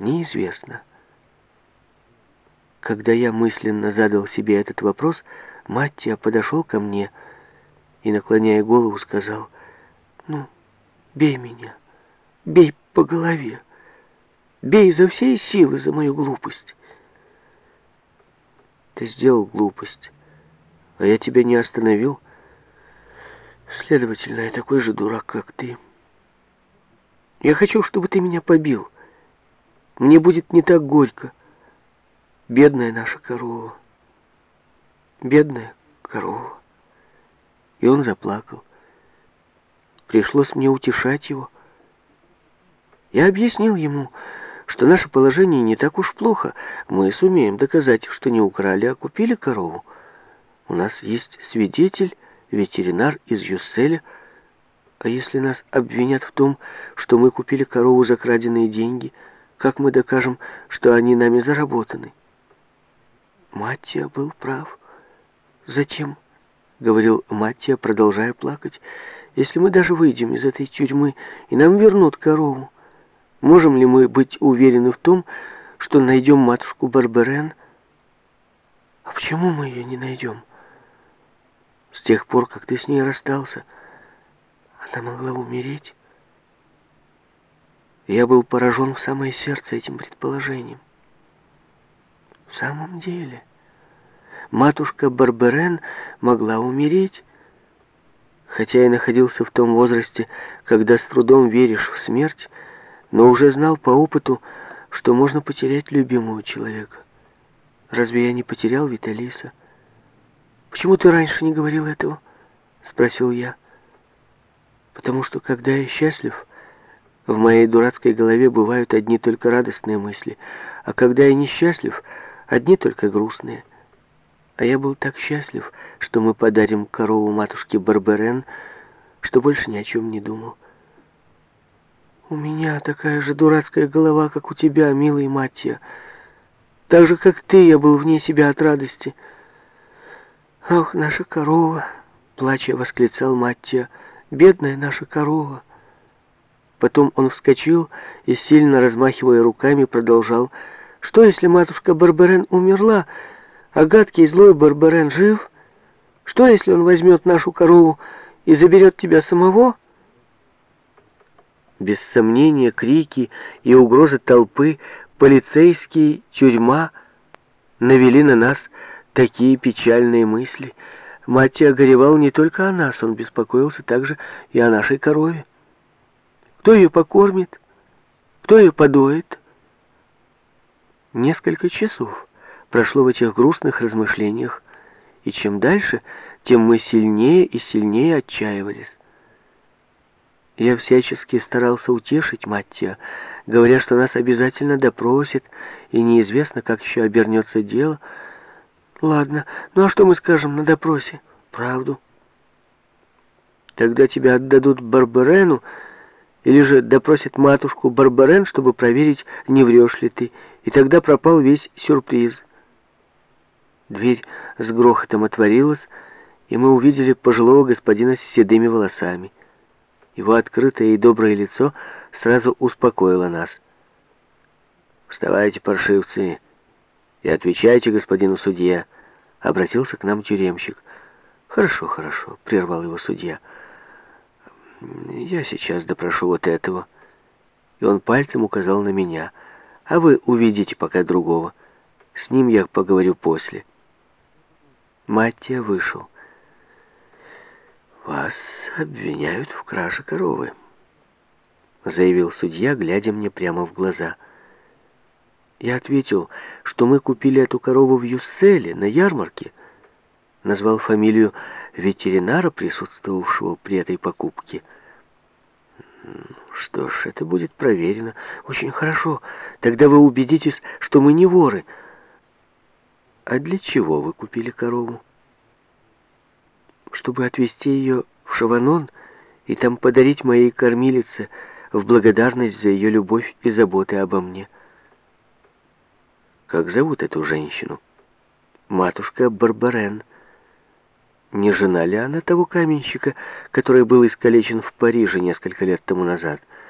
неизвестно. Когда я мысленно задал себе этот вопрос, Маттия подошел ко мне и, наклоняя голову, сказал, «Ну, бей меня, бей по голове, бей изо всей силы за мою глупость». Ты сделал глупость, а я тебя не остановил. Следовательно, я такой же дурак, как ты. Я хочу, чтобы ты меня побил. Мне будет не так горько. Бедная наша корова. Бедная корова. И он заплакал. Пришлось мне утешать его. Я объяснил ему, что наше положение не так уж плохо. Мы сумеем доказать, что не украли, а купили корову. У нас есть свидетель, ветеринар из Юсселя. А если нас обвинят в том, что мы купили корову за краденные деньги, как мы докажем, что они нами заработаны? Маттия был прав. «Зачем?» — говорил Маттия, продолжая плакать. «Если мы даже выйдем из этой тюрьмы, и нам вернут корову, можем ли мы быть уверены в том, что найдем матушку Барберен? А почему мы ее не найдем? С тех пор, как ты с ней расстался, она могла умереть». Я был поражен в самое сердце этим предположением. В самом деле, матушка Барберен могла умереть, хотя и находился в том возрасте, когда с трудом веришь в смерть, но уже знал по опыту, что можно потерять любимого человека. Разве я не потерял Виталиса? «Почему ты раньше не говорил этого?» — спросил я. «Потому что, когда я счастлив, в моей дурацкой голове бывают одни только радостные мысли, а когда я несчастлив, одни только грустные. А я был так счастлив, что мы подарим корову матушке Барберен, что больше ни о чем не думал. У меня такая же дурацкая голова, как у тебя, милый Маттия. Так же, как ты, я был вне себя от радости. «Ах, наша корова!» — плача восклицал Маттия. «Бедная наша корова!» Потом он вскочил и, сильно размахивая руками, продолжал. «Что, если матушка Барберен умерла, а гадкий злой Барберен жив? Что, если он возьмет нашу корову и заберет тебя самого?» Без сомнения, крики и угрозы толпы, полицейские, тюрьма навели на нас такие печальные мысли. Мать огоревал не только о нас, он беспокоился также и о нашей корове. Кто ее покормит? Кто ее подоит? Несколько часов прошло в этих грустных размышлениях, и чем дальше, тем мы сильнее и сильнее отчаивались. Я всячески старался утешить Маттия, говоря, что нас обязательно допросит, и неизвестно, как еще обернется дело. Ладно, ну а что мы скажем на допросе? Правду. Тогда тебя отдадут Барбарену, или же допросит матушку Барбарен, чтобы проверить, не врешь ли ты. И тогда пропал весь сюрприз. Дверь с грохотом отворилась, и мы увидели пожилого господина с седыми волосами. Его открытое и доброе лицо сразу успокоило нас. «Вставайте, паршивцы, и отвечайте господину судья», — обратился к нам тюремщик. «Хорошо, хорошо», — прервал его судья. Я сейчас допрошу вот этого. И он пальцем указал на меня. А вы увидите пока другого. С ним я поговорю после. Маттия вышел. «Вас обвиняют в краже коровы», — заявил судья, глядя мне прямо в глаза. Я ответил, что мы купили эту корову в Юсселе, на ярмарке. Назвал фамилию ветеринара, присутствовавшего при этой покупке. Что ж, это будет проверено. Очень хорошо. Тогда вы убедитесь, что мы не воры. А для чего вы купили корову? Чтобы отвезти ее в Шаванон и там подарить моей кормилице в благодарность за ее любовь и заботы обо мне. Как зовут эту женщину? Матушка Барбарен. Не жена ли она того каменщика, который был искалечен в Париже несколько лет тому назад? —